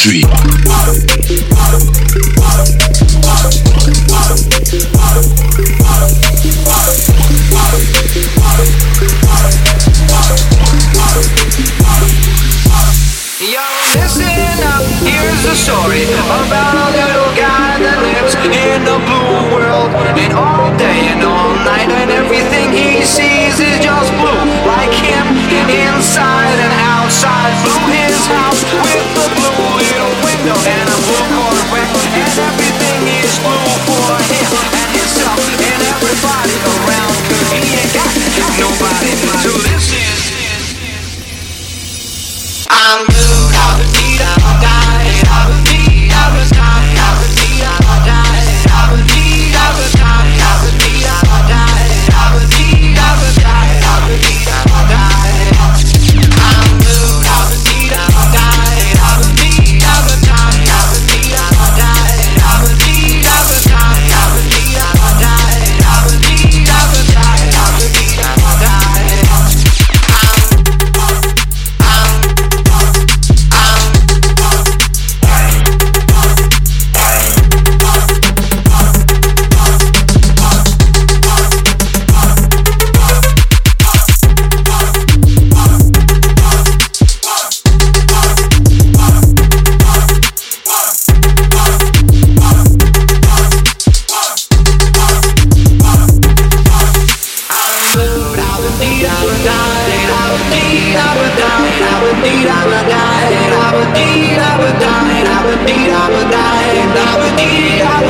Street. I would die, I would die, I would die, I would die, I would die, I would die, I would die, die, I would die, die, I would die, die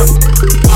Yeah.